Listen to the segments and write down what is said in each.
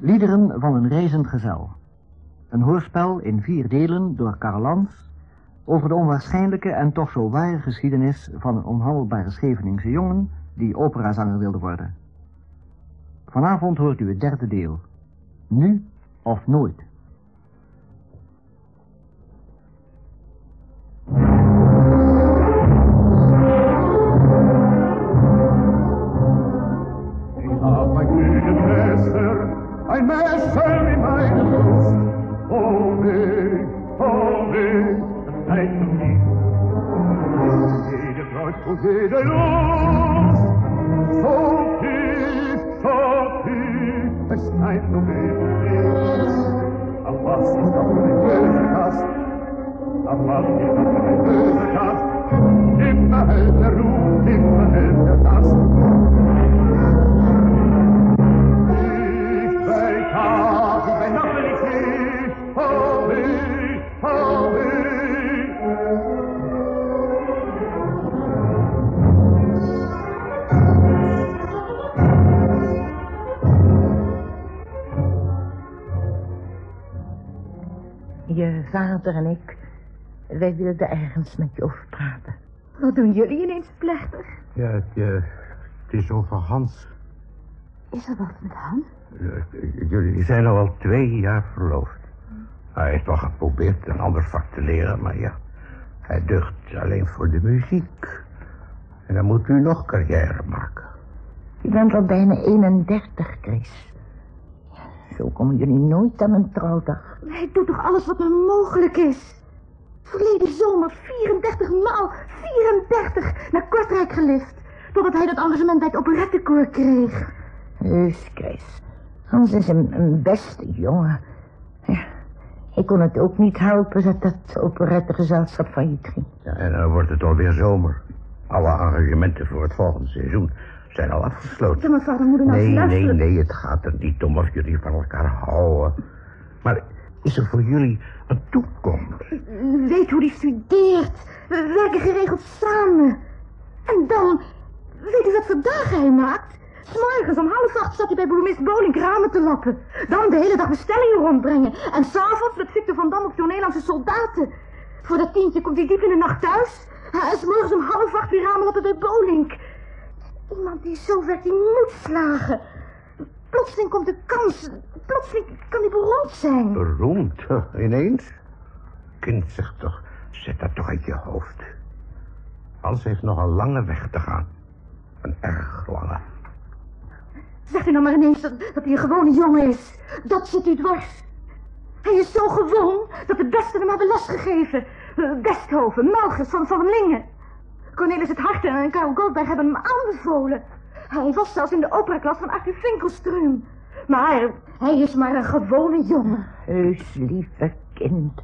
Liederen van een reizend gezel. Een hoorspel in vier delen door Karl Lans over de onwaarschijnlijke en toch zo ware geschiedenis van een onhandelbare Scheveningse jongen die operazanger wilde worden. Vanavond hoort u het derde deel. Nu of nooit. Immer hält der Ruhm, immer vader en ik, wij wilden ergens met je over praten. Wat doen jullie ineens plechtig? Ja, het, eh, het is over Hans. Is er wat met Hans? Jullie zijn al twee jaar verloofd. Hij heeft wel geprobeerd een ander vak te leren, maar ja... Hij deugt alleen voor de muziek. En dan moet u nog carrière maken. Je bent al bijna 31, Chris. Zo komen jullie nooit aan een trouwdag. Hij doet toch alles wat maar mogelijk is? Verleden zomer 34 maal 34 naar Kortrijk gelift. Totdat hij dat engagement bij het operettekoor kreeg. Heus, Chris. Hans is een, een beste jongen. Ja, ik kon het ook niet helpen dat dat operettegezelschap failliet ging. Ja, en dan wordt het alweer zomer. Alle arrangementen voor het volgende seizoen zijn al afgesloten. Ja, mijn vader moet er nou Nee, nee, nee, het gaat er niet om of jullie van elkaar houden. Maar is er voor jullie een toekomst? Weet hoe die studeert. We werken geregeld samen. En dan, weet u wat voor dagen hij maakt? S'morgens om half acht zat hij bij bloemist Bolink ramen te lappen. Dan de hele dag bestellingen rondbrengen. En s'avonds met Victor van Dam op zijn soldaten. Voor dat tientje komt hij diep in de nacht thuis. En s'morgens om half acht weer ramen lappen bij Bolink. Iemand die zo werkt, die moet slagen. Plotseling komt de kans. Plotseling kan hij beroemd zijn. Beroemd, huh, ineens? Kind, zeg toch, zet dat toch uit je hoofd. Hans heeft nog een lange weg te gaan. Een erg lange. Zegt u nou maar ineens dat, dat hij een gewone jongen is. Dat zit u dwars. Hij is zo gewoon dat de besten hem hebben lesgegeven. Uh, Westhoven, Melgers, Van Van Lingen. Cornelis het Harte en Karel Goldberg hebben hem aanbevolen. Hij was zelfs in de operaklas van Arthur Finkelstruum. Maar hij is maar een gewone jongen. Heus, lieve kind.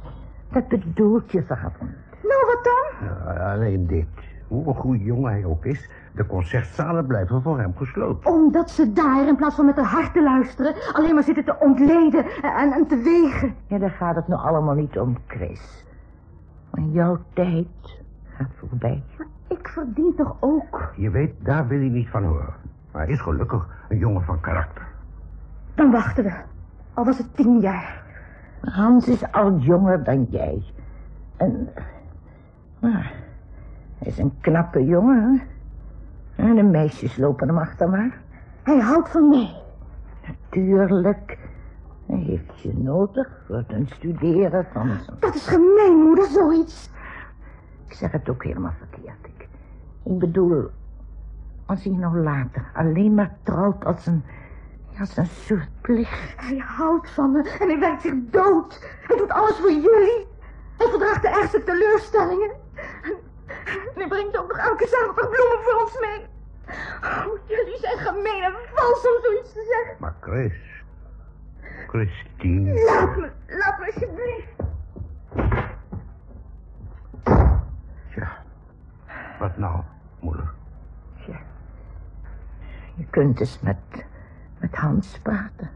Dat bedoelt je vader niet. Nou, wat dan? Ja, alleen dit. Hoe een goede jongen hij ook is, de concertzalen blijven voor hem gesloten. Omdat ze daar in plaats van met haar hart te luisteren... alleen maar zitten te ontleden en, en te wegen. Ja, daar gaat het nu allemaal niet om, Chris. Maar jouw tijd gaat voorbij. Maar ik verdien toch ook... Je weet, daar wil hij niet van horen. Maar hij is gelukkig een jongen van karakter. Dan wachten we. Al was het tien jaar. Hans is al jonger dan jij. En... Maar... Hij is een knappe jongen, hè? En de meisjes lopen hem achterna. Hij houdt van mij. Natuurlijk. Hij heeft je nodig voor het studeren van. Dat is gemeen, moeder, zoiets. Ik zeg het ook helemaal verkeerd. Ik, bedoel, als hij nou later alleen maar trouwt als een, als een soort plicht. Hij houdt van me en hij werkt zich dood. Hij doet alles voor jullie. Hij verdraagt de ergste teleurstellingen. En hij brengt ook nog elke zaterdag bloemen voor ons mee. Oh, jullie zijn gemeen en vals om zoiets te zeggen. Maar Chris... Christine... Laat me, laat me alsjeblieft. Ja, wat nou, moeder? Ja. Je kunt dus met, met Hans praten.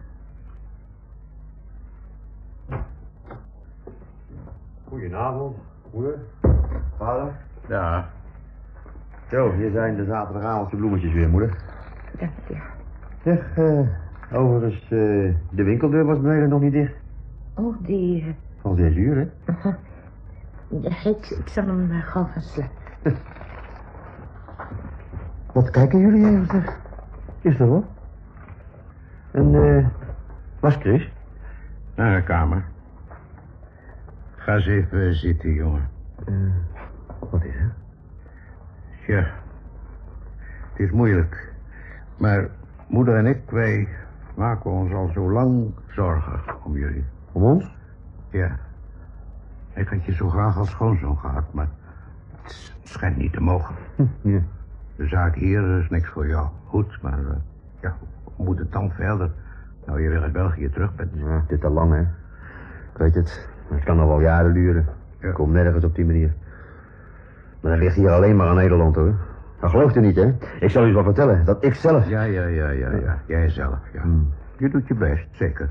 Goedenavond, moeder. Vader. Ja, Zo, hier zijn de zaterdagavondse bloemetjes weer, moeder. Dank je. Zeg, eh, Overigens, eh, de winkeldeur was beneden nog niet dicht. Oh, die... eh, Van zes uur, hè? ja, ik, ik zal hem uh, gauw gaan slapen. Wat kijken jullie even, zeg? Is er wat? En, eh, was Chris? Naar de kamer. Ga eens even zitten, jongen. Eh, wat is er? Ja, het is moeilijk. Maar moeder en ik, wij maken ons al zo lang zorgen om jullie. Om ons? Ja. Ik had je zo graag als schoonzoon gehad, maar het schijnt niet te mogen. Ja. De zaak hier is niks voor jou. Goed, maar eh, ja, hoe moet het dan verder? Nou, je weer uit België terug bent. Ja, dit al lang, hè? Ik weet het. Het kan nog wel jaren duren. Ja. Ik kom nergens op die manier. Maar dan ligt hier alleen maar aan Nederland, hoor. Dat gelooft u niet, hè? Ik zal u wel vertellen dat ik zelf... Ja, ja, ja, ja, ja. Jijzelf, ja. Hmm. Je doet je best, zeker.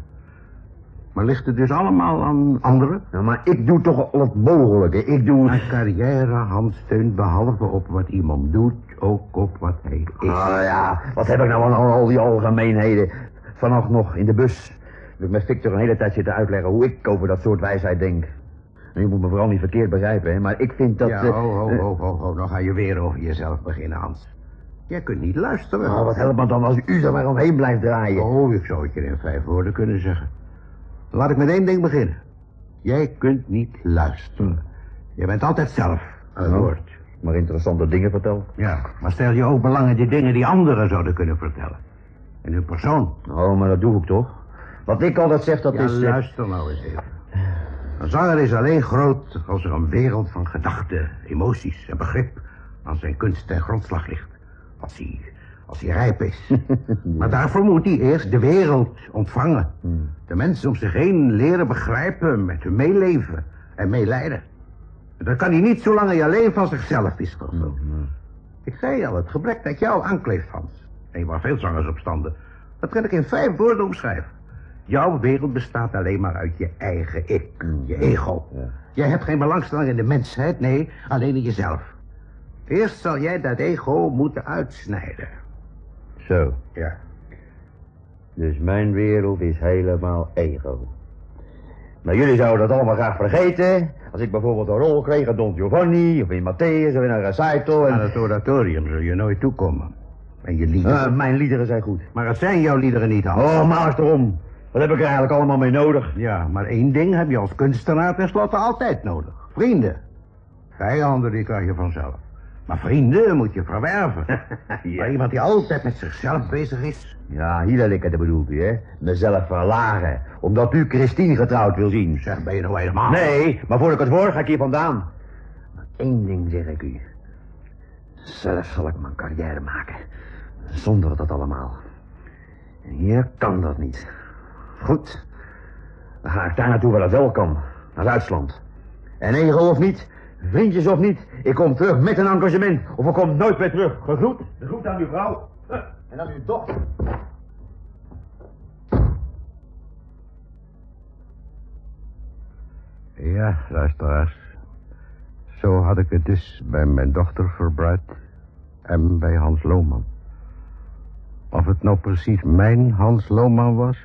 Maar ligt het dus allemaal aan anderen? Ja, maar ik doe toch al het mogelijke. Ik doe... Een carrièrehand steunt behalve op wat iemand doet, ook op wat hij is. Ah ja, wat heb ik nou aan al die algemeenheden? Vannacht nog in de bus. Heb ik met Victor een hele tijd zitten uitleggen hoe ik over dat soort wijsheid denk. En je moet me vooral niet verkeerd begrijpen, hè, maar ik vind dat... ja, eh, ho, ho, eh, ho, ho, ho, dan ga je weer over jezelf beginnen, Hans. Jij kunt niet luisteren. nou, wat helpt me dan als u er maar omheen blijft draaien? Oh, ik zou het je in vijf woorden kunnen zeggen. Laat ik met één ding beginnen. Jij kunt niet luisteren. Je bent altijd zelf aan het Ja. woord. Maar interessante dingen vertel. Ja, maar stel je ook belang in die dingen die anderen zouden kunnen vertellen. In hun persoon. Oh, maar dat doe ik toch? Wat ik altijd zeg, dat ja, is... eh, luister nou eens even. Een zanger is alleen groot als er een wereld van gedachten, emoties en begrip aan zijn kunst ten grondslag ligt. Als hij, als hij rijp is. Maar daarvoor moet hij eerst de wereld ontvangen. De mensen om zich heen leren begrijpen, met hun meeleven en meelijden. Dat kan hij niet zolang hij alleen van zichzelf is. Ik zei al, het gebrek dat jou aankleeft, Hans. En waar veel zangers op standen. Dat kan ik in vijf woorden omschrijven. Jouw wereld bestaat alleen maar uit je eigen ik, je ego. Jij hebt geen belangstelling in de mensheid, nee, alleen in jezelf. Eerst zal jij dat ego moeten uitsnijden. Zo, Ja. dus mijn wereld is helemaal ego. Maar jullie zouden dat allemaal graag vergeten. Als ik bijvoorbeeld een rol kreeg in Don Giovanni, of in Matthäus, of in een recital. Aan En... het oratorium zul je nooit toekomen. En je liederen. Ah, mijn liederen zijn goed. maar het zijn jouw liederen niet, Hans. Oh, maar erom. Wat heb ik er eigenlijk allemaal mee nodig? Ja, maar één ding heb je als kunstenaar tenslotte altijd nodig. Vrienden. Vijanden, die krijg je vanzelf. Maar vrienden moet je verwerven. Maar iemand die altijd met zichzelf bezig is. Ja, hier ik het bedoelt u, hè? Mezelf verlagen. Omdat u Christine getrouwd wil zien. Zeg, ben je nou helemaal... Nee, maar voor ik het hoor, ga ik hier vandaan. Maar één ding zeg ik u. Zelf zal ik mijn carrière maken. Zonder dat allemaal. En hier kan dat niet. Goed. Dan ga ik daar naartoe waar het wel kan. Naar Duitsland. En ego of niet, vriendjes of niet, ik kom terug met een engagement. Of ik kom nooit meer terug. Gegroet. De groet aan uw vrouw. En aan uw dochter. Ja, luisteraars. Zo had ik het dus bij mijn dochter verbruid en bij Hans Lohman. Of het nou precies mijn Hans Lohman was?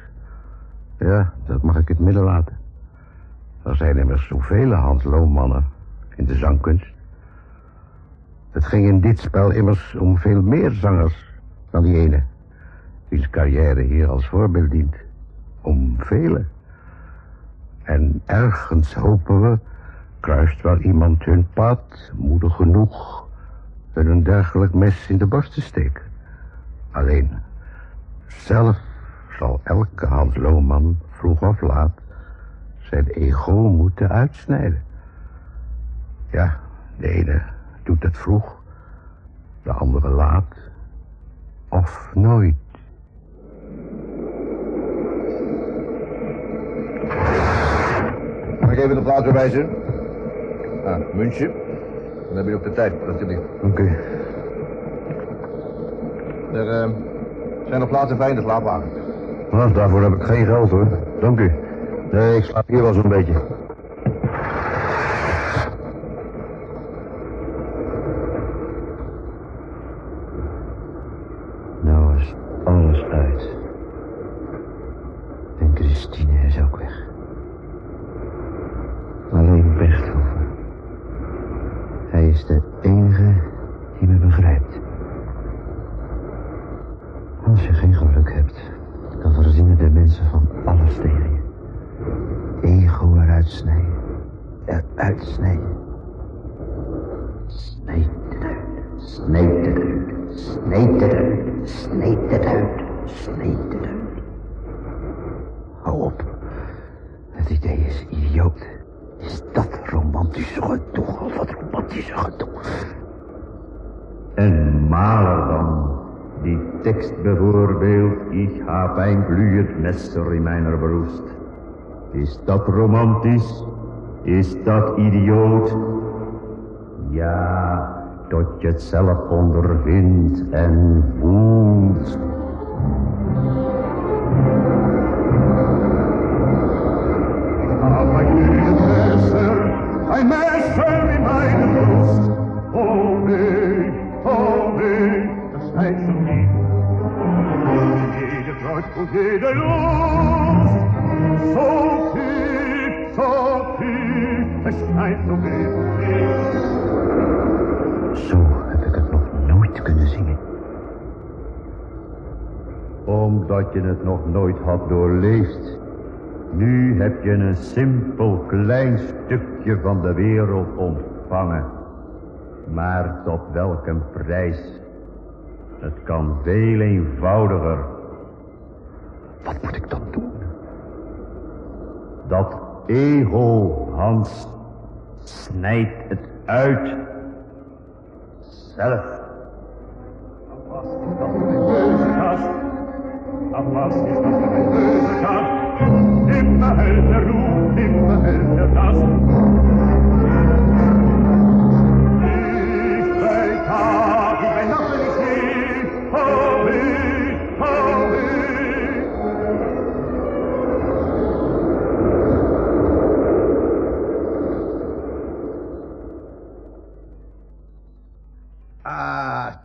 Ja, dat mag ik het midden laten. Er zijn immers zoveel Hans Lohmannen in de zangkunst. Het ging in dit spel immers om veel meer zangers dan die ene. Wiens carrière hier als voorbeeld dient. Om velen. En ergens hopen we, kruist wel iemand hun pad, moedig genoeg, hun een dergelijk mes in de borst te steken. Alleen, zelf zal elke Hans Lohman vroeg of laat zijn ego moeten uitsnijden. Ja, de ene doet het vroeg, de andere laat, of nooit. Mag ik even de plaats bewijzen? Ah, München. Dan heb je ook de tijd, alsjeblieft. Oké. Er eh, zijn nog plaatsen bij in de slaapwagen. Nou, daarvoor heb ik geen geld hoor. Dank u. Nee, ik slaap hier wel zo'n beetje. Is dat romantisch? Is dat idioot? Ja, tot je het zelf ondervindt en voelt. glühendes Messer, in meiner Brust. Oh weh, oh weh, das schneit schon nie. Jede Freud und jede Zo heb ik het nog nooit kunnen zingen. Omdat je het nog nooit had doorleefd. Nu heb je een simpel klein stukje van de wereld ontvangen. Maar tot welke prijs? Het kan veel eenvoudiger. Wat moet ik dan doen? Dat ego, Hans, snijdt het uit. Zelf. Was ist das für ein böser Gast? Ach, was ist das für ein böser Gast? Immer hält er Ruf, immer hält er Gast.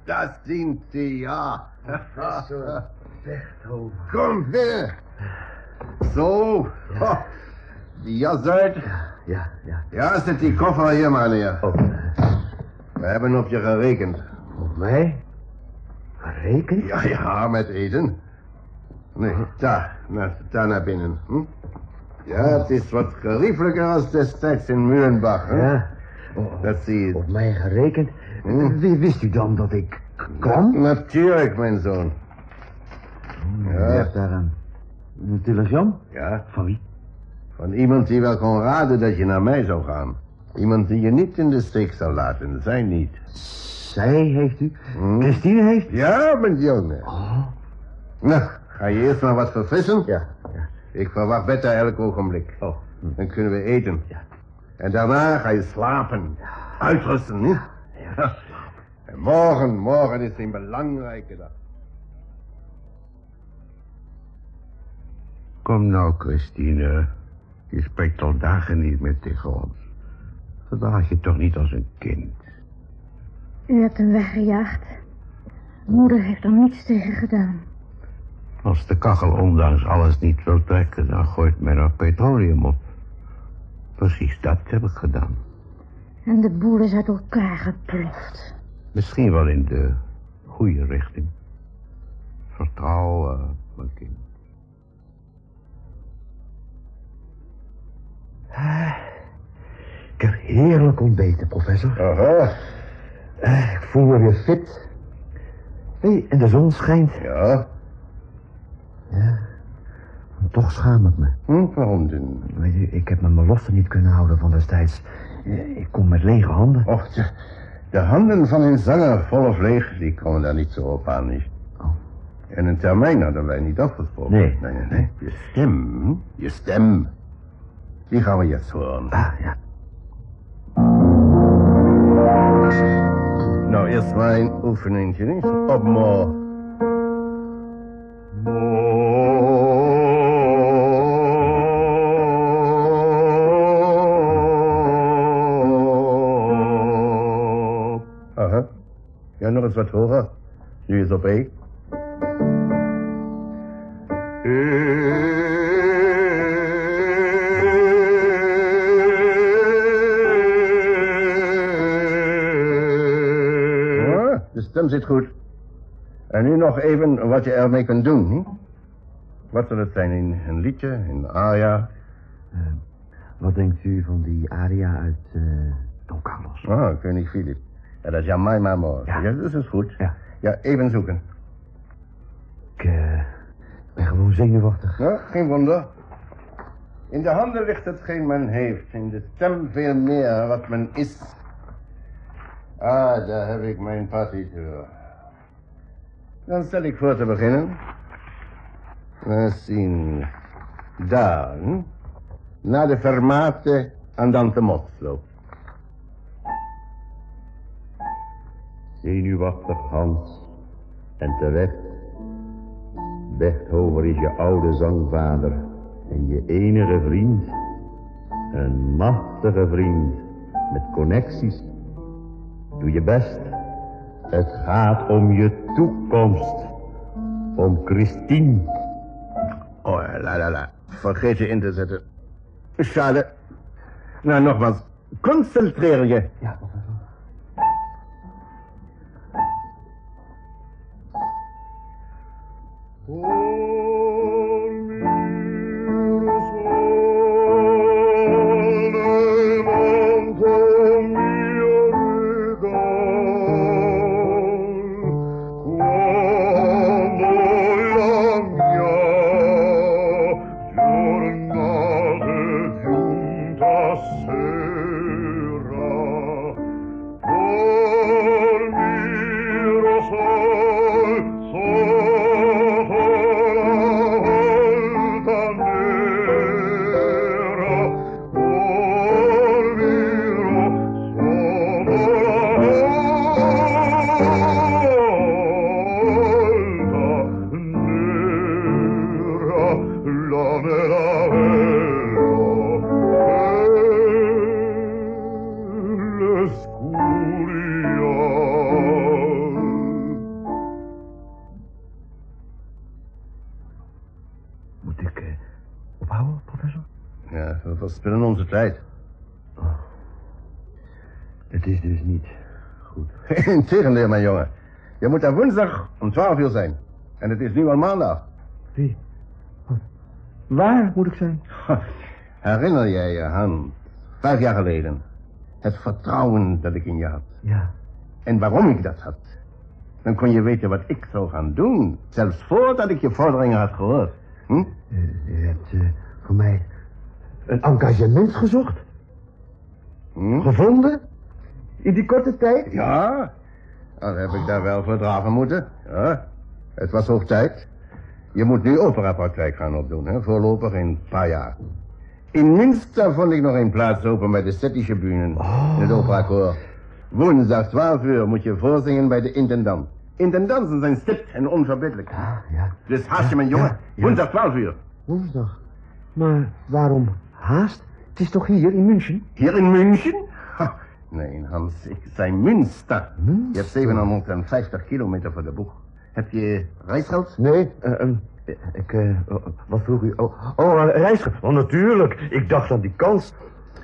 Ah, das sind Sie, ja. Professor Bechthoven. Kom binnen. Zo. Ho, Die jas uit. Ja, ja. Ja, zet die koffer hier maar neer. Oh, We hebben op je gerekend. op mij? Gerekend? Ja, ja, met eten. Nee, daar, naar, daar naar binnen. Hm? Ja, het is wat geriefelijker als destijds in Muhlenbach. Hè? Ja. Oh, Dat zie je. Op mij gerekend? Hm? Wie wist u dan dat ik kwam? Natuurlijk, mijn zoon. U Ja. hebt daar een, een telegram? Ja, Van wie? van iemand die wel kon raden dat je naar mij zou gaan. Iemand die je niet in de steek zou laten. Zij niet. Zij heeft u? Hm? Christine heeft? Ja, mijn jongen. Oh. Nou, ga je eerst maar wat verfrissen? Ja, ja. Ik verwacht Betta elk ogenblik. Oh. hm. Dan kunnen we eten. Ja. En daarna ga je slapen. Uitrusten, niet? Ja. En morgen, morgen is een belangrijke dag. Kom nou, Christine. Je spreekt al dagen niet meer tegen ons. Gedraag je toch niet als een kind. U hebt hem weggejaagd. Moeder heeft er niets tegen gedaan. Als de kachel ondanks alles niet wil trekken, dan gooit men er petroleum op. Precies dat heb ik gedaan. En de boel is uit elkaar geploft. Misschien wel in de goede richting. Vertrouw, eh, mijn kind. Ik heb heerlijk ontbeten, professor. Aha, Eh, Ik voel me weer fit. En de zon schijnt. ja. Ja. En toch schaam ik me. Hm, waarom dan? Weet u, ik heb mijn belofte niet kunnen houden van destijds. Ik kom met lege handen. Och, de, de handen van een zanger, vol of leeg, die komen daar niet zo op aan, niet? Oh. En een termijn hadden wij niet afgesproken. Nee. Nee, nee, nee. Je stem, je stem, die gaan we jetzt horen. Ah, ja. Nou, eerst maar een oefeningetje, niet? Op mo. wat horen. Nu is op één. Ja, de stem zit goed. En nu nog even wat je ermee kunt doen. Hè? Wat zal het zijn in een liedje, in aria? Eh, wat denkt u van die aria uit eh, Don Carlos? Ah, Koning Filip. Ja, dat is Jamai Mamor. Ja. ja, dat is goed. Ja. Ja, even zoeken. Ik eh, ben gewoon zenuwachtig. Ja, geen wonder. In de handen ligt hetgeen men heeft. In de stem veel meer wat men is. Ah, daar heb ik mijn partituur. Dan stel ik voor te beginnen. Eens zien. Daar. hm? Na de fermate andante mozzo. Zenuwachtig Hans. En terecht. Bechthover is je oude zangvader. En je enige vriend. Een machtige vriend. Met connecties. Doe je best. Het gaat om je toekomst. Om Christine. Oh, la la la. Vergeet je in te zetten. Schade. Nou, nogmaals. Concentreer je. Ja, professor. Integendeel, mijn jongen. Je moet daar woensdag om 12 uur zijn. En het is nu al maandag. Wie? Wat? Waar moet ik zijn? Herinner jij je, Hans, vijf jaar geleden... het vertrouwen dat ik in je had? Ja. En waarom ik dat had? Dan kon je weten wat ik zou gaan doen. Zelfs voordat ik je vorderingen had gehoord. Hm? Uh, u hebt uh, voor mij een engagement gezocht? Hm? Gevonden? In die korte tijd? Ja, dan heb ik daar wel voor draven moeten. Ja, het was hoog tijd. Je moet nu operapraktijk gaan opdoen, hè? voorlopig in een paar jaar. In Münster vond ik nog een plaats open bij de Städtische Bühnen. In het operakoor. Woensdag 12 uur moet je voorzingen bij de intendant. Intendanten zijn stipt en onverbiddelijk. Ja, ja. Dus haast je, mijn jongen. Ja, ja. Woensdag 12 uur. Woensdag. Maar waarom haast? Het is toch hier in München? Hier in München? Nee, Hans, ik zei Münster. Münster? Je hebt 750 kilometer voor de boeg. Heb je reisgeld? Nee, eh, ehm, ik, eh, wat vroeg u? Oh, oh uh, reisgeld. Oh, natuurlijk. Ik dacht aan die kans.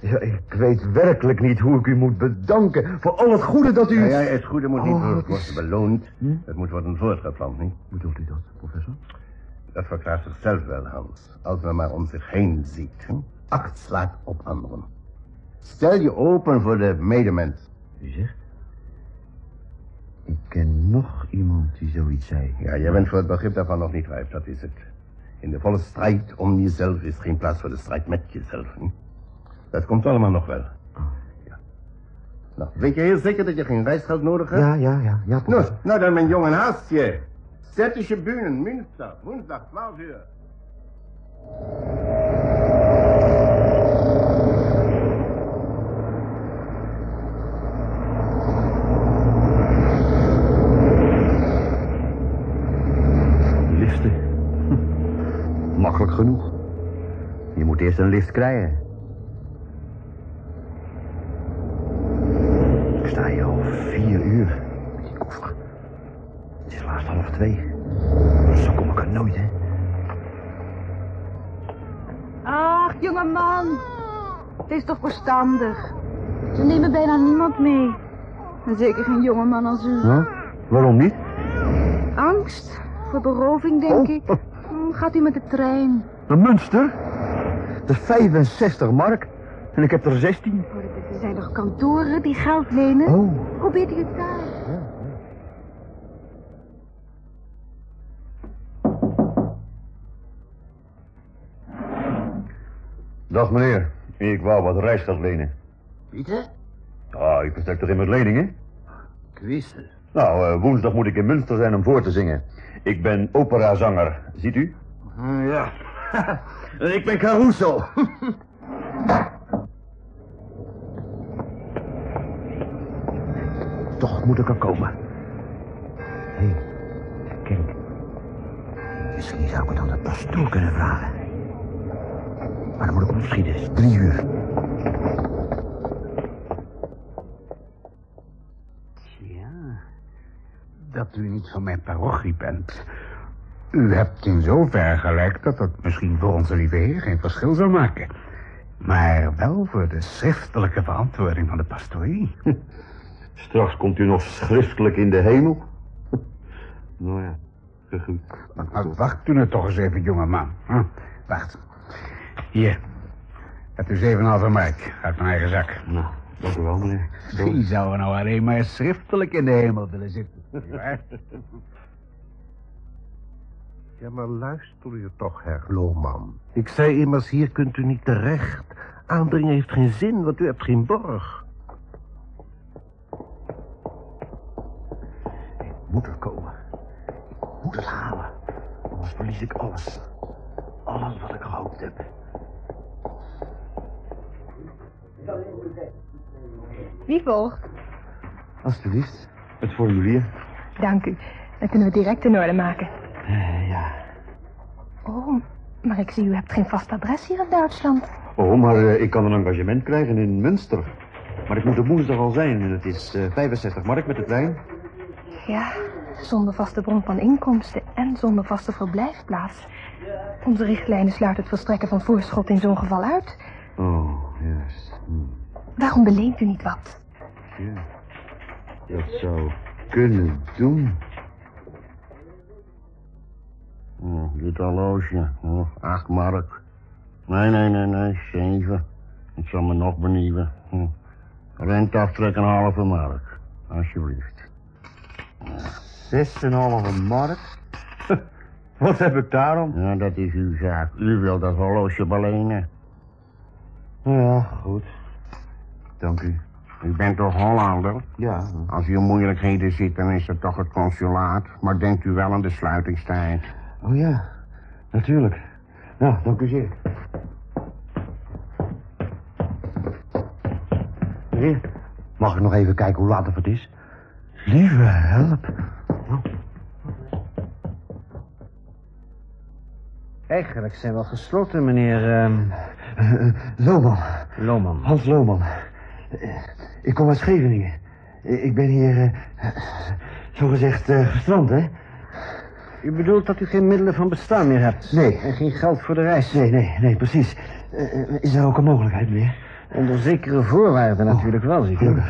Ja, ik weet werkelijk niet hoe ik u moet bedanken voor al het goede dat u... Ja, ja, het goede moet niet Oh, worden beloond. Hm? Het moet worden voortgeplant, niet? Hoe bedoelt u dat, professor? Dat verklaart zichzelf wel, Hans. Als men maar om zich heen ziet. Hm? Acht slaat op anderen. Stel je open voor de medemens. U zegt? Ik ken nog iemand die zoiets zei. Ja, jij bent voor het begrip daarvan nog niet rijp, dat is het. In de volle strijd om jezelf is geen plaats voor de strijd met jezelf. Dat komt allemaal nog wel. Ja. Nou, weet je heel zeker dat je geen reisgeld nodig hebt? Ja, ja, ja, ja, Nou, nou dan, mijn jongen, haast je. Bühnen, Münster, woensdag 12 uur. Liften. Hm. Makkelijk genoeg. Je moet eerst een lift krijgen. Ik sta hier al vier uur met die koffer. Het is laatst half twee. Zo kom ik er nooit, hè. Ach, jongeman. Het is toch verstandig. Ze nemen bijna niemand mee. En zeker geen jongeman als u. Huh? Waarom niet? Angst voor beroving, denk Oh. ik. Hm, Gaat u met de trein? Naar Münster? Dat is 65 mark. En ik heb er 16. Oh, Er zijn toch kantoren die geld lenen? Oh. Probeert u het daar? Dag meneer, ik wou wat reisgeld lenen. Pieter? Ah, ik verstrek toch in met leningen? Quizzen. Nou, eh, woensdag moet ik in Münster zijn om voor te zingen. Ik ben operazanger, ziet u? Ja. ik ben Caruso. Toch moet ik er komen. Hé, hey. Misschien zou ik het aan de pastoor kunnen vragen. Maar dan moet ik. Het drie uur. Ja, dat u niet van mijn parochie bent. U hebt in zover gelijk dat het misschien voor onze lieve heer geen verschil zou maken. Maar wel voor de schriftelijke verantwoording van de pastorie. Straks komt u nog schriftelijk in de hemel. nou ja. Maar wacht u nou toch eens even, jongeman. Hm? Wacht. Hier. Het is 7,5 mark uit mijn eigen zak. Nou, dank u wel, meneer. Wie zou nou alleen maar schriftelijk in de hemel willen zitten? Ja, maar luister u toch, Herr Lohman. Ik zei immers, hier kunt u niet terecht. Aandringen heeft geen zin, want u hebt geen borg. Moet er komen. Ik moet het halen. Anders verlies ik alles. Alles wat ik gehoopt heb. Wie volgt? Alsjeblieft. Het formulier. Dank u. Dan kunnen we direct in orde maken. Eh, ja. Oh, maar ik zie u hebt geen vast adres hier in Duitsland. Oh, maar eh, ik kan een engagement krijgen in Münster. Maar ik moet op woensdag al zijn en het is eh 65 mark met de trein. Ja, zonder vaste bron van inkomsten en zonder vaste verblijfplaats. Onze richtlijnen sluiten het verstrekken van voorschot in zo'n geval uit. Oh, juist. Hm. Waarom beleent u niet wat? Ja. Dat zou kunnen doen. Oh, dit horloge. Oh, acht mark. Nee, nee, nee, nee, zeven. Ik zal me nog benieuwen. Hm. Renteaftrek een halve mark. Alsjeblieft. 6,5 mark? Wat heb ik daarom? Ja, dat is uw zaak. U wilt dat horloge belenen. Ja, goed. Dank u. U bent toch Hollander? Ja. Als u in moeilijkheden zit, dan is het toch het consulaat. Maar denkt u wel aan de sluitingstijd. Oh ja, natuurlijk. Nou, dank u zeer. Meneer, mag ik nog even kijken hoe laat het is? Lieve help. Eigenlijk zijn we al gesloten, meneer... ehm Lohman. Lohman. Hans Lohman. Eh, Ik kom uit Scheveningen. Eh, Ik ben hier, eh, zogezegd, eh, gestrand, hè? U bedoelt dat u geen middelen van bestaan meer hebt? Nee. En geen geld voor de reis? Nee, nee, nee, precies. Eh, eh, is er ook een mogelijkheid, meneer? Onder zekere voorwaarden natuurlijk wel, zie ik.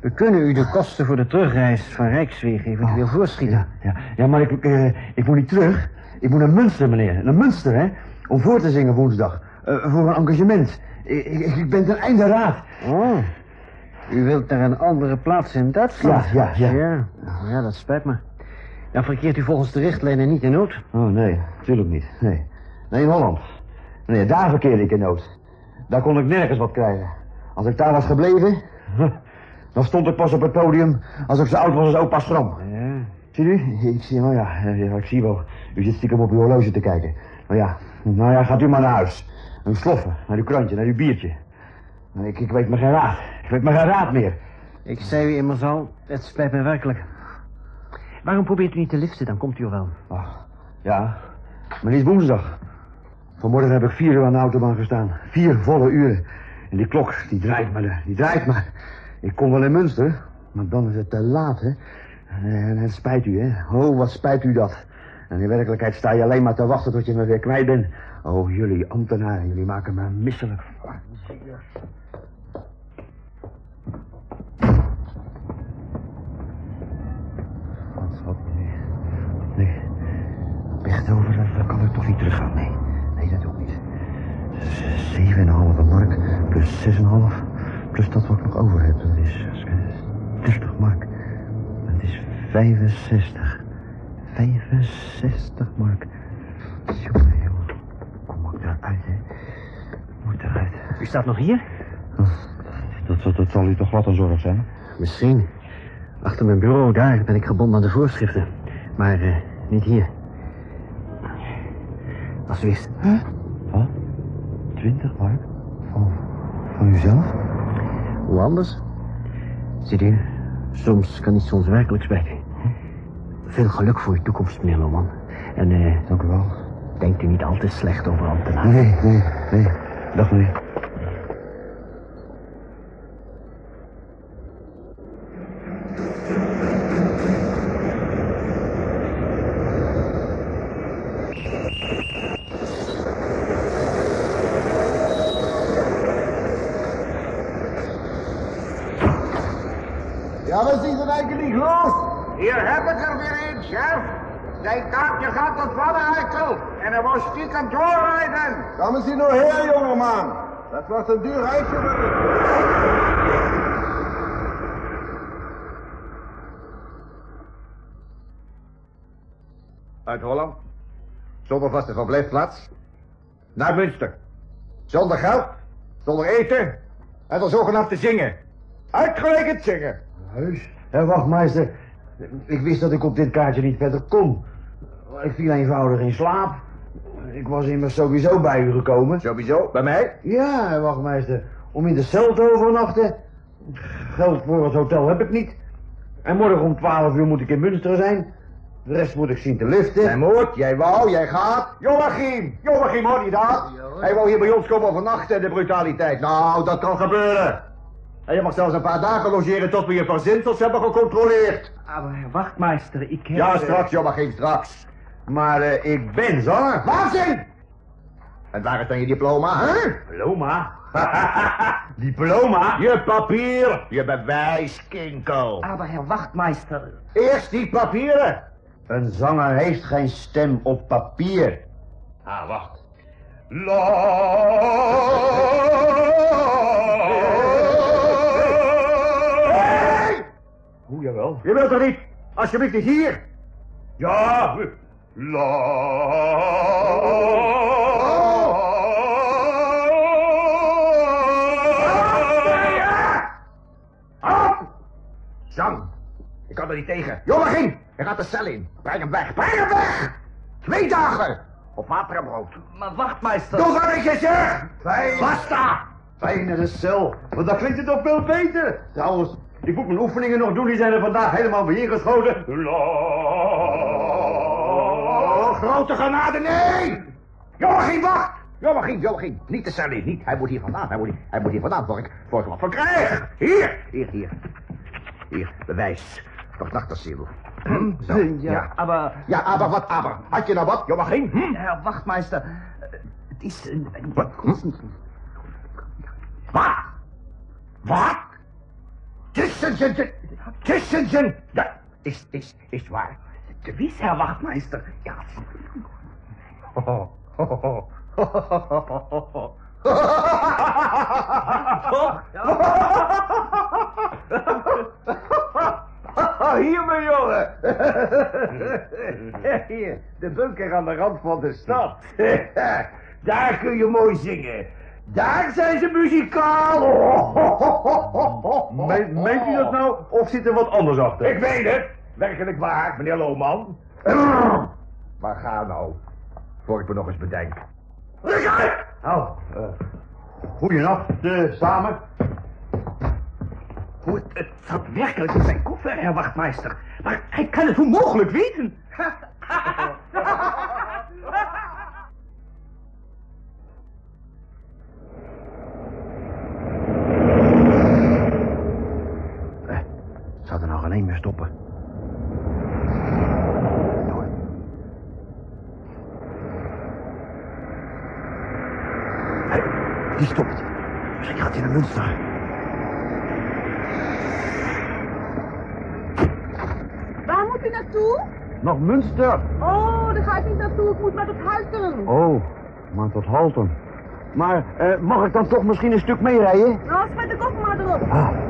We kunnen u de kosten voor de terugreis van Rijkswegen eventueel voorschieten. Ja, ja maar ik, eh, ik moet niet terug. Ik moet naar Münster, meneer. Naar Münster, hè? Om voor te zingen woensdag. Eh, voor een engagement. Ik, ik, ik ben ten einde raad. Oh. U wilt naar een andere plaats in Duitsland? Ja, ja, ja. Ja, ja dat spijt me. Dan verkeert u volgens de richtlijnen niet in nood. Oh, nee, natuurlijk niet. Nee. Nee, in Holland. Meneer, daar verkeerde ik in nood. Daar kon ik nergens wat krijgen. Als ik daar was gebleven... dan stond ik pas op het podium als ik zo oud was als opa Schram. Ja. Zie u? Ik zie, oh ja, ja, ik zie wel. U zit stiekem op uw horloge te kijken. Nou ja, nou ja, gaat u maar naar huis. Naar uw sloffen, naar uw krantje, naar uw biertje. Ik, ik weet me geen raad. Ik weet me geen raad meer. Ik zei u immers al, het spijt me werkelijk. Waarom probeert u niet te liften, dan komt u er wel. Ja, maar niet woensdag. Vanmorgen heb ik vier uur aan de autobaan gestaan. Vier volle uren. En die klok, die draait maar, die draait maar. Ik kom wel in Münster, maar dan is het te laat, hè. En het spijt u, hè. Oh, wat spijt u dat. En in werkelijkheid sta je alleen maar te wachten tot je me weer kwijt bent. Oh, jullie ambtenaren, jullie maken me misselijk. Rechtsover, dan- dan kan ik toch niet teruggaan. Nee, nee, dat doe ik niet. Z- Zeven en een halve mark plus zes en een half plus dat wat ik nog over heb. Dat is als ik het 30 mark. Dat is 65. 65 mark. Jongen, jongen. Kom ik daaruit, hè. Moet eruit. U staat nog hier? Dat, dat, dat zal u toch wat een zorg zijn? Misschien. Achter mijn bureau, daar ben ik gebonden aan de voorschriften. Maar eh, niet hier. Als u is. Wat? 20 mark? Van, van uzelf? Hoe anders? Ziet u, soms kan iets ons werkelijk spijten. Veel geluk voor uw toekomst, meneer Lohman. En eh, Dank u wel. denkt u niet al te slecht over ambtenaren. Nee, nee, nee. Dag meneer. Ja, we zien ze eigenlijk niet los. Hier heb ik er weer een, chef. Zijn kaartje gaat tot Waddeneikel. En hij was stiekem doorrijden. Kom eens hier nog her, jongeman. Dat wordt een duur is. Uit Holland. Zonder vaste verblijfplaats. Naar Münster. Zonder geld. Zonder eten. En dan zogenaamd te zingen. Uitgerekend zingen. Heus. Hé, wachtmeester. Ik wist dat ik op dit kaartje niet verder kon. Ik viel eenvoudig in slaap. Ik was immers sowieso bij u gekomen. Sowieso? Bij mij? Ja, wachtmeester. Om in de cel te overnachten. Geld voor het hotel heb ik niet. En morgen om 12 uur moet ik in Münster zijn. De rest moet ik zien te liften. Jij moet, jij wou, jij gaat. Joachim, Joachim, hoor je dat? Hij wou hier bij ons komen overnachten, de brutaliteit. Nou, dat kan gebeuren. En je mag zelfs een paar dagen logeren tot we je verzinsels hebben gecontroleerd. Maar wachtmeester, ik heb... Ja, straks, Joachim, straks. Maar eh, ik ben zanger. Waanzin! En waar is dan je diploma, hè? Diploma? Diploma? Je papier, je bewijs, kinkel. Aber Herr Wachtmeister, Eerst die papieren. Een zanger heeft geen stem op papier. Ah, wacht. Hey! Hoe, jawel. Je wilt toch niet, alsjeblieft niet hier? Ja. Op! Zang. Ik kan er niet tegen. Joachim, hij gaat de cel in. Breng hem weg, breng hem weg! Twee dagen! Op water en brood. maar Wachtmeister... Doe wat ik je zeg! Fijn. Basta! Fijn in de cel. Want dat klinkt het toch veel beter. Trouwens, ik moet mijn oefeningen nog doen. Die zijn er vandaag helemaal weer ingeschoten. Oh, grote genade, nee! Joachim, wacht! Joachim, Joachim, niet de in, niet. Hij moet hier vandaan, hij moet hier, hij moet hier vandaan voor ik, voor ik wat van krijg. Hier, hier, hier. Hier, bewijs. Verkrachterziel. Hm? Zo, ja. aber... Ja, aber wat, aber? Had je nou wat, Joachim? Hm? Herr Wachtmeister, eh, het is... een- een- Wat? Hm? Wat? Wat? Tussenzen, tussenzen. Dat is, is, is waar. Gewiss, Herr Wachtmeister. Ja, Hier, mijn jongen. Hier, de bunker aan de rand van de stad. Daar kun je mooi zingen. Daar zijn ze muzikaal. meent u dat nou? Of zit er wat anders achter? Ik weet het. Werkelijk waar, meneer Lohman. Maar ga nou, voor ik me nog eens bedenk. Nou, eh goeienacht eh, samen. Hoe, het, het zat werkelijk in zijn koffer, Herr Wachtmeister. Maar hij kan het onmogelijk weten. Zou er nou één meer stoppen? Door. Hé, die stopt. Misschien gaat hij naar Münster. Waar moet u naartoe? Nog Münster. Oh, daar ga ik niet naartoe. Ik moet naar het Huiteren. Oh, maar tot Halten. Maar eh, mag ik dan toch misschien een stuk meerijden? Nou, met de koffer maar erop. Ah.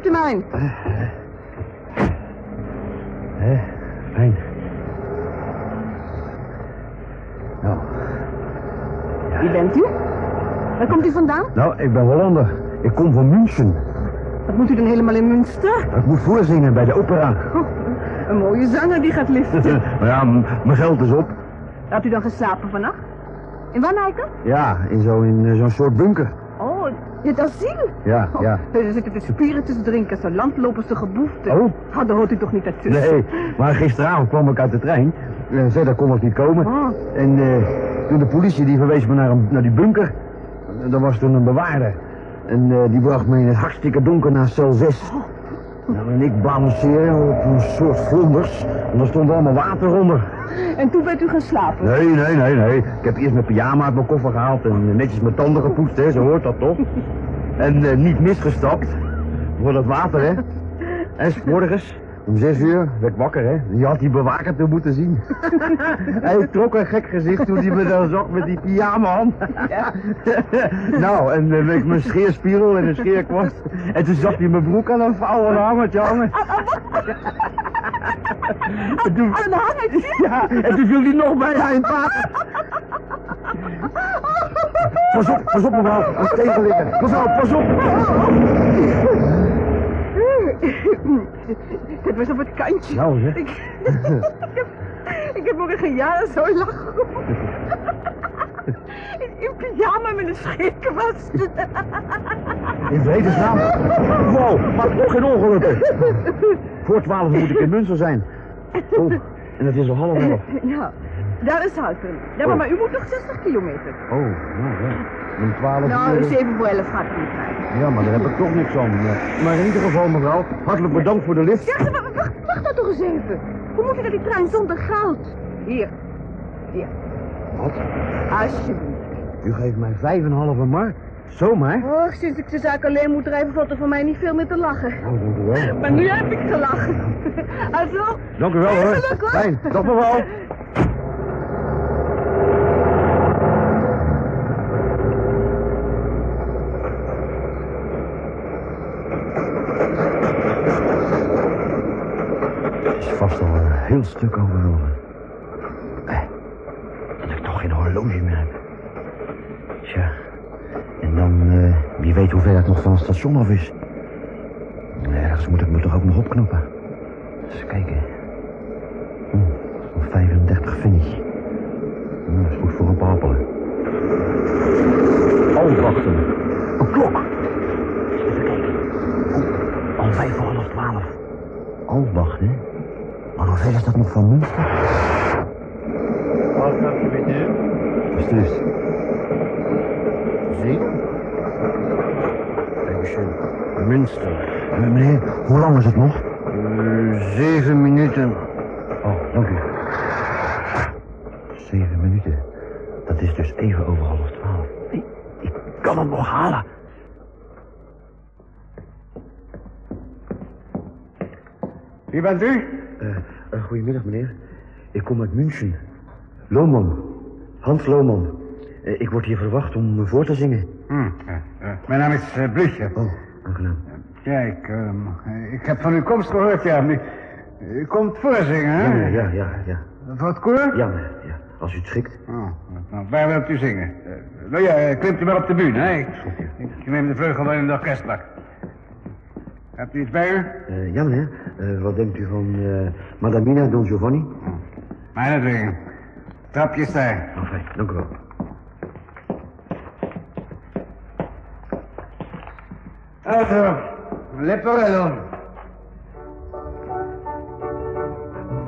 Stapt u maar. Hé, fijn. Nou, Wie bent u? Waar komt u vandaan? nou, ik ben Hollander. Ik kom van München. Wat moet u dan helemaal in Münster? Ik moet voorzingen bij de opera. Oh, een mooie zanger die gaat liften. Maar ja, mijn geld is op. Had u dan geslapen vannacht? In Wanijken? Ja, in zo'n in, eh, zo'n soort bunker. Dit asiel. Ja, ja. Oh, er zitten de spiritus drinkers, de landlopers, de geboeften. Oh. Ah, daar hoort u toch niet ertussen? Nee, maar gisteravond kwam ik uit de trein. En verder kon ik niet komen. Oh. En eh, toen de politie die verwees me naar, een, naar die bunker. En Daar was toen een bewaarder. En eh, die bracht me in het hartstikke donker naar cel 6. Nou, en ik balanceren op een soort vlonders. En er stond allemaal water onder. En toen bent u gaan slapen? Nee, nee, nee, nee. Ik heb eerst mijn pyjama uit mijn koffer gehaald en netjes mijn tanden gepoetst, hè. Zo hoort dat toch? En eh, niet misgestapt. Voor dat water, hè. En morgens, om zes uur, werd ik wakker, hè. Je had die bewaker te moeten zien. hij trok een gek gezicht toen hij me daar zag met die pyjama aan. nou, en uh, ik mijn scheerspiegel en een scheerkwast. En toen zag hij mijn broek aan een vouwen hamertje hangen. En toen, Aan een hangertje? ja, en toen viel hij nog bijna in het water. Pas op, pas op mevrouw, aan het tegen liggen. Mevrouw, pas op. Dat was op het kantje. Nou, zeg. Ik, ik, heb, ik heb geen jaren zo lachen. In, pyjama met een scheerkwast. In vredesnaam. Wow, maak toch geen ongelukken. Voor twaalf moet ik in Münster zijn. Oh, en het is al half elf. Nou, daar is Houten. Ja, maar, maar u moet nog 60 kilometer. Oh, nou ja. Om twaalf Nou, uur. 7 voor 11 gaat niet rijden. Ja, maar daar heb ik toch niks aan. Eh, Maar in ieder geval, mevrouw, hartelijk bedankt voor de lift. Ja, maar wacht, wacht nou toch eens even. Hoe moet je naar die trein zonder goud? Hier. Hier. Wat? Alsjeblieft. U geeft mij vijf en een halve mark. Zomaar? Och, sinds ik de zaak alleen moet drijven, valt er voor mij niet veel meer te lachen. Oh, dank u wel. Maar nu heb ik gelachen. Also, Dank u wel hoor. Geluk, hoor. Fijn. Dag mevrouw. Het is vast al stuk overwogen. Eh, dat ik toch geen horloge meer heb. Tja. En dan, eh, wie weet hoe ver het nog van het station af is. Ergens moet ik me toch ook nog opknoppen. Eens kijken. Hm, zo'n 35 finish. Hm, dat is goed voor een paar appelen. Alwachten. Een klok. Oh, al vijf voor half twaalf. Maar nog van Münster? Wat gaat u bitte? Beslist. Zie? Dankeschön. Münster. Meneer, hoe lang is het nog? zeven minuten. Oh, dank u. Zeven minuten. Dat is dus even over half twaalf. Ik, ik kan hem nog halen. Wie bent u? Eh, goedemiddag, meneer. Ik kom uit München. Lohman. Hans Lohman. Eh, ik word hier verwacht om voor te zingen. Hm, eh, mijn naam is uh, Blücher. Oh, aangenaam. Kijk, eh, ik heb van uw komst gehoord, ja. U, u komt voorzingen, hè? Ja, meneer, ja, ja, ja. Voor het koor? Ja, meneer, ja. Als u het schikt. Oh, nou, waar wilt u zingen? Nou ja, klimt u maar op de bühne, hè? Ik, ik neem de vleugel wel in de orkestbak. Hebt u iets bij u? Eh, ja, meneer. Eh, wat denkt u van eh Madamina Don Giovanni? Meinetwegen. Trapje is daar. Oh, fijn. Dank u wel. Also, Leporello.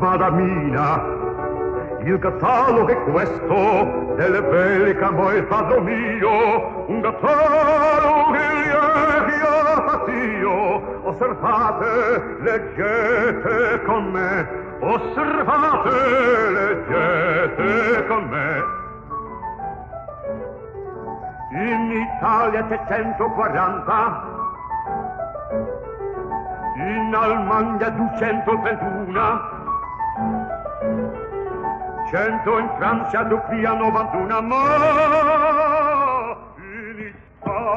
Madamina, il catalogo è questo, delle belle cambo il mio, un catalogo che io fatio, osservate, leggete con me, osservate, leggete con me. In Italia c'è 140, in Almania 231, Cento in Francia van una ma.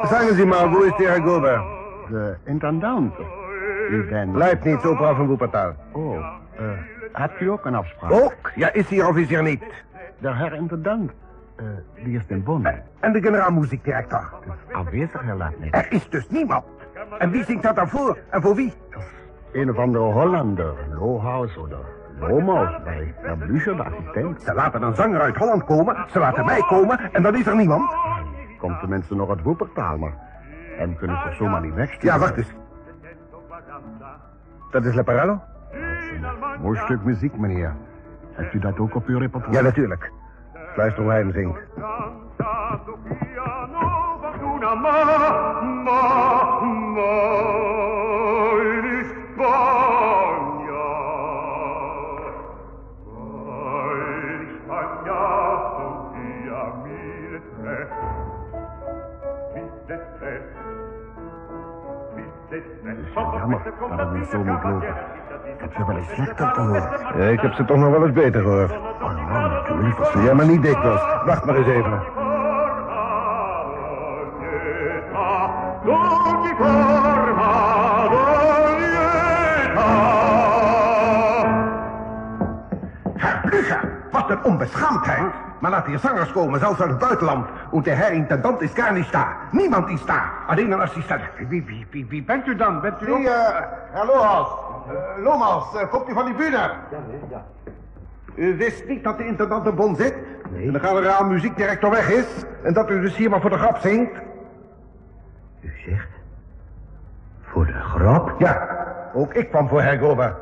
Sagen Sie mal, wo ist die Herr? De intendant. U bent... Leibniz, opera van Wuppertal. Oh, eh, hebt u ook een afspraak? Ook? Ja, is hier of is hier niet? De herr intendant. eh, die is in Bonn. En de generaalmuziekdirector? Aanwezig, Herr Leibniz. Er is dus niemand. En wie zingt dat dan voor? En voor wie? Een of andere Hollander, Lohaus oder Lomaus bij Herr Blücher, de assistent. Ze laten een zanger uit Holland komen, ze laten mij komen en dan is er niemand. Komt tenminste nog uit Wuppertal, maar... En kunnen ze toch zomaar niet wegsturen? Ja, wacht eens. Dat is Leparello? Mooi stuk muziek, meneer. Hebt u dat ook op uw repertoire? Ja, natuurlijk. Luister hoe hij hem zingt. Una ma, Jammer dat het niet zo moet lopen. Ik heb ze wel eens slechter gehoord. Ja, ik heb ze toch nog wel eens beter gehoord. Oh, natuurlijk. Ja, maar niet dikwijls. Wacht maar eens even. Blücher, wat een onbeschaamdheid. Maar laat hier zangers komen, zelfs uit het buitenland. Und de herr intendant is gar niet daar. Niemand is daar. Alleen een assistent. Wie, wie, wie, wie bent u dan? Bent u ook... eh, Herr Lohaus. Uh, Lomaus, eh, komt u van die bühne? Ja, ja. U wist niet dat de intendant in Bonn zit? Nee. En dan gaan we raam muziekdirector weg is. En dat u dus hier maar voor de grap zingt? U zegt? Voor de grap? Ja, ook ik kwam voor Herr Gober.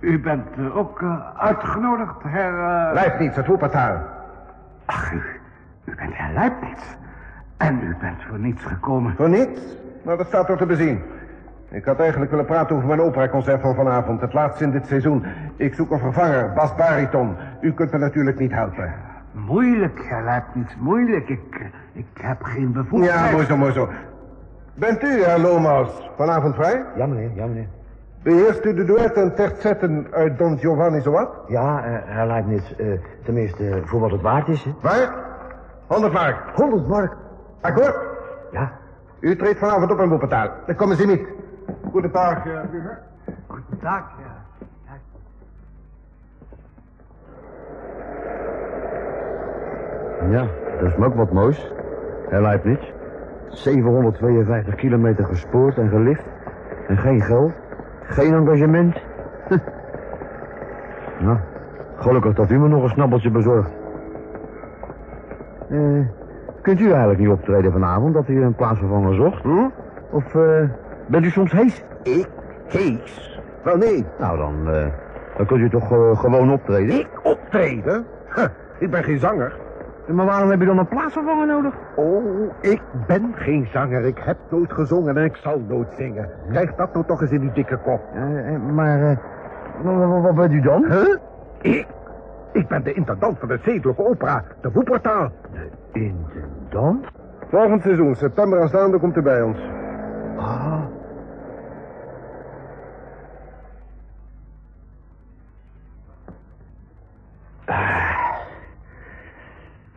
U bent eh, ook eh, uitgenodigd, her... Uh... Leibniz, het Wuppertal. Ach, u, u bent Herr Leibniz. En u bent voor niets gekomen. Voor niets? Nou, dat staat toch te bezien. Ik had eigenlijk willen praten over mijn operaconcert van vanavond. Het laatste in dit seizoen. Ik zoek een vervanger, bas bariton. U kunt me natuurlijk niet helpen. Moeilijk, Herr Leibniz, moeilijk. Ik, ik heb geen bevoegdheid. Ja, mooi zo, mooi zo. Bent u, Herr Lomaus, vanavond vrij? Ja, meneer, ja, meneer. Beheerst u de duetten en terzetten uit Don Giovanni zowat? Ja, eh, Herr Leibniz, eh, tenminste, eh, voor wat het waard is, hè. Waar? 100 mark. 100 mark? Akkoord? Ja. U treedt vanavond op in Wuppertal. Dan komen ze niet. Goedendag, uh, Goedendag, ja. Ja, dat is me ook wat moois. Herr Leibniz. 752 kilometer gespoord en gelift. En geen geld. Geen engagement. nou, gelukkig dat u me nog een snabbeltje bezorgt. Eh, kunt u eigenlijk niet optreden vanavond dat u een plaatsvervanger zocht? Hm? Of eh, bent u soms hees? Ik? Hees? Wel nee. Nou, dan, eh, dan kunt u toch eh, gewoon optreden? Ik optreden? Huh, ik ben geen zanger. Maar waarom heb je dan een plaatsvervanger nodig? Oh, ik ben geen zanger. Ik heb nooit gezongen en ik zal nooit zingen. Krijg dat nou toch eens in die dikke kop. Maar, eh, wa- wa- wat bent u dan? Huh? Ik? Ik ben de intendant van de Zedelijke Opera, de Woepertaal. Intendant? Volgend seizoen, september aanstaande, komt u bij ons. Ah.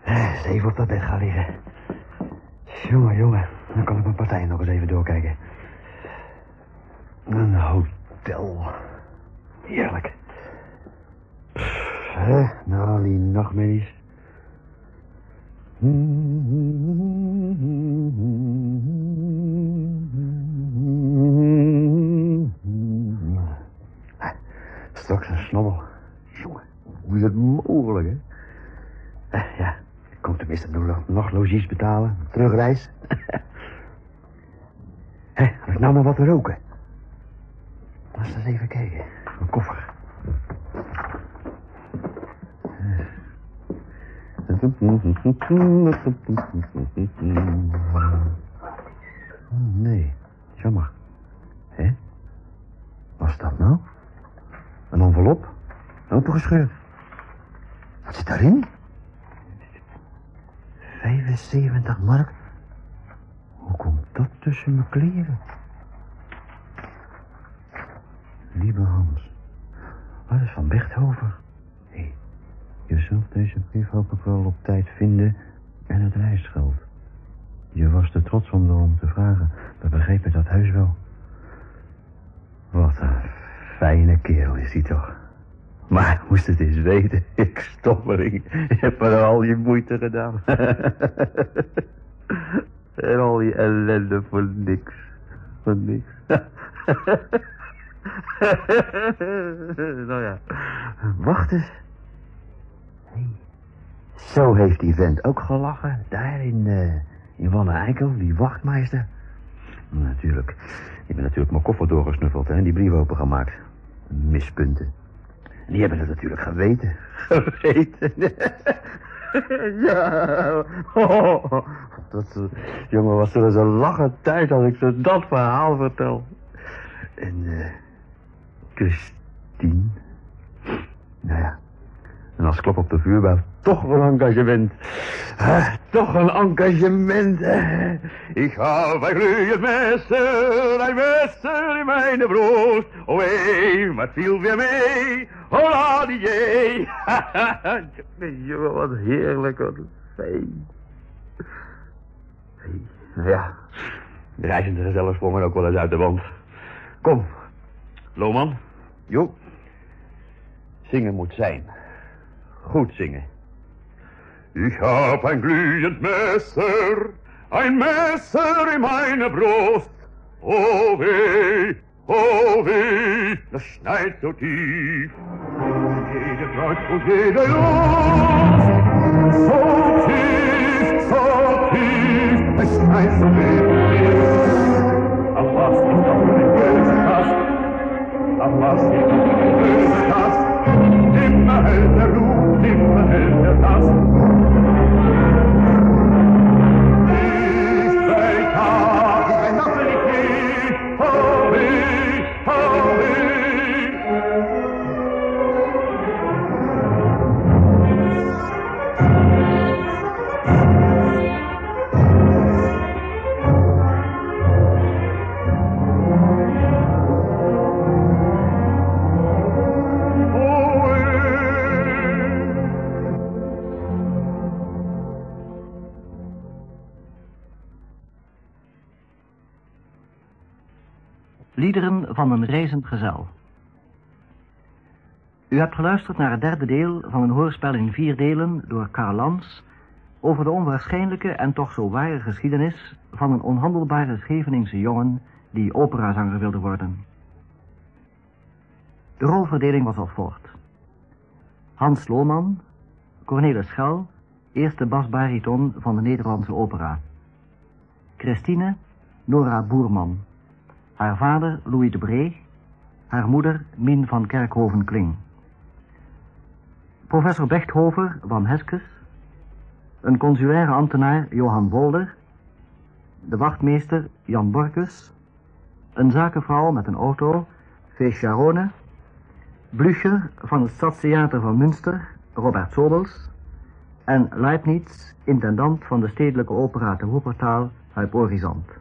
Eh, eens even op dat bed gaan liggen. Jongen, jongen. Dan kan ik mijn partij nog eens even doorkijken. Een hotel. Heerlijk. Hè? Nou, die nachtmerries. Straks een snobbel. Jongen, hoe is het mogelijk, hè? Eh, ja, ik kom tenminste nog, nog logies betalen. Terugreis. Hé, had ik nou maar wat te roken? Laat eens even kijken. Mijn koffer. Nee, jammer. Hé? Wat is dat nou? Een envelop? Opengescheurd. Wat zit daarin? 75 mark? Hoe komt dat tussen mijn kleren? Lieve Hans. Dat is van Bechthoven. Hé, Je zult deze brief hopelijk wel op tijd vinden en het reisgeld. Je was er trots om erom te vragen. We begrepen dat heus wel. Wat een fijne kerel is hij toch. Maar moest het eens weten, ik stommeling. Je hebt me er al je moeite gedaan. en al die ellende voor niks. Voor niks. nou ja, wacht eens. Zo heeft die vent ook gelachen, daar in, uh, in Wanne Eikel, die wachtmeester. Natuurlijk, ik ben natuurlijk mijn koffer doorgesnuffeld en die brief opengemaakt. Mispunten. En die hebben het natuurlijk geweten. Geweten. ja. Oh, uh, jongen, was er eens een tijd als ik ze dat verhaal vertel. En, eh, Christine. Nou ja. En als klop op de vuurbel, toch een engagement. Toch een engagement. Ik ga bij gloeiend messer, een messer in mijn brood. Oh hé, maar viel weer mee. Hola die jee. Jongen, wat heerlijk, wat fijn. Hey, ja, de reizende gezellen sprongen ook wel eens uit de wand. Kom, Lohman. Jo. Zingen moet zijn. Goed zingen. Ich hab ein glühend Messer, ein Messer in meine Brust. Oh weh, oh weh, das schneit so tief. Jede Kreuz und jede Luft, so tief, so tief, es schneit so weh. Ach was, ich doch nicht böse hast, ach was, ich doch nicht böse hast, immer hält der Ruf, immer hält der Tast. Liederen van een reizend gezel. U hebt geluisterd naar het derde deel van een hoorspel in vier delen door Karl Lans over de onwaarschijnlijke en toch zo ware geschiedenis van een onhandelbare Scheveningse jongen die operazanger wilde worden. De rolverdeling was als volgt. Hans Lohman, Cornelis Schel, eerste basbariton van de Nederlandse opera. Christine, Nora Boerman. Haar vader Louis de Bree, haar moeder Mien van Kerkhoven-Kling. Professor Bechthover van Heskes, een consulaire ambtenaar Johan Wolder, de wachtmeester Jan Borkus, een zakenvrouw met een auto, Fee Charone, Blücher van het Stadstheater van Münster, Robert Sobels, en Leibniz, intendant van de stedelijke opera te Wuppertal, Huip Horizont.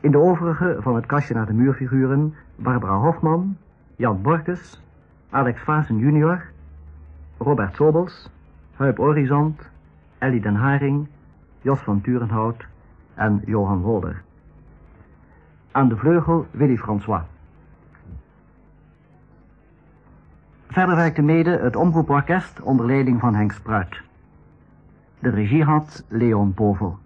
In de overige van het kastje naar de muurfiguren Barbara Hofman, Jan Borkes, Alex Vaassen junior, Robert Sobels, Huip Horizont, Ellie den Haring, Jos van Turenhout en Johan Wolder. Aan de vleugel Willy François. Verder werkte mede het omroeporkest onder leiding van Henk Spruit. De regie had Leon Povel.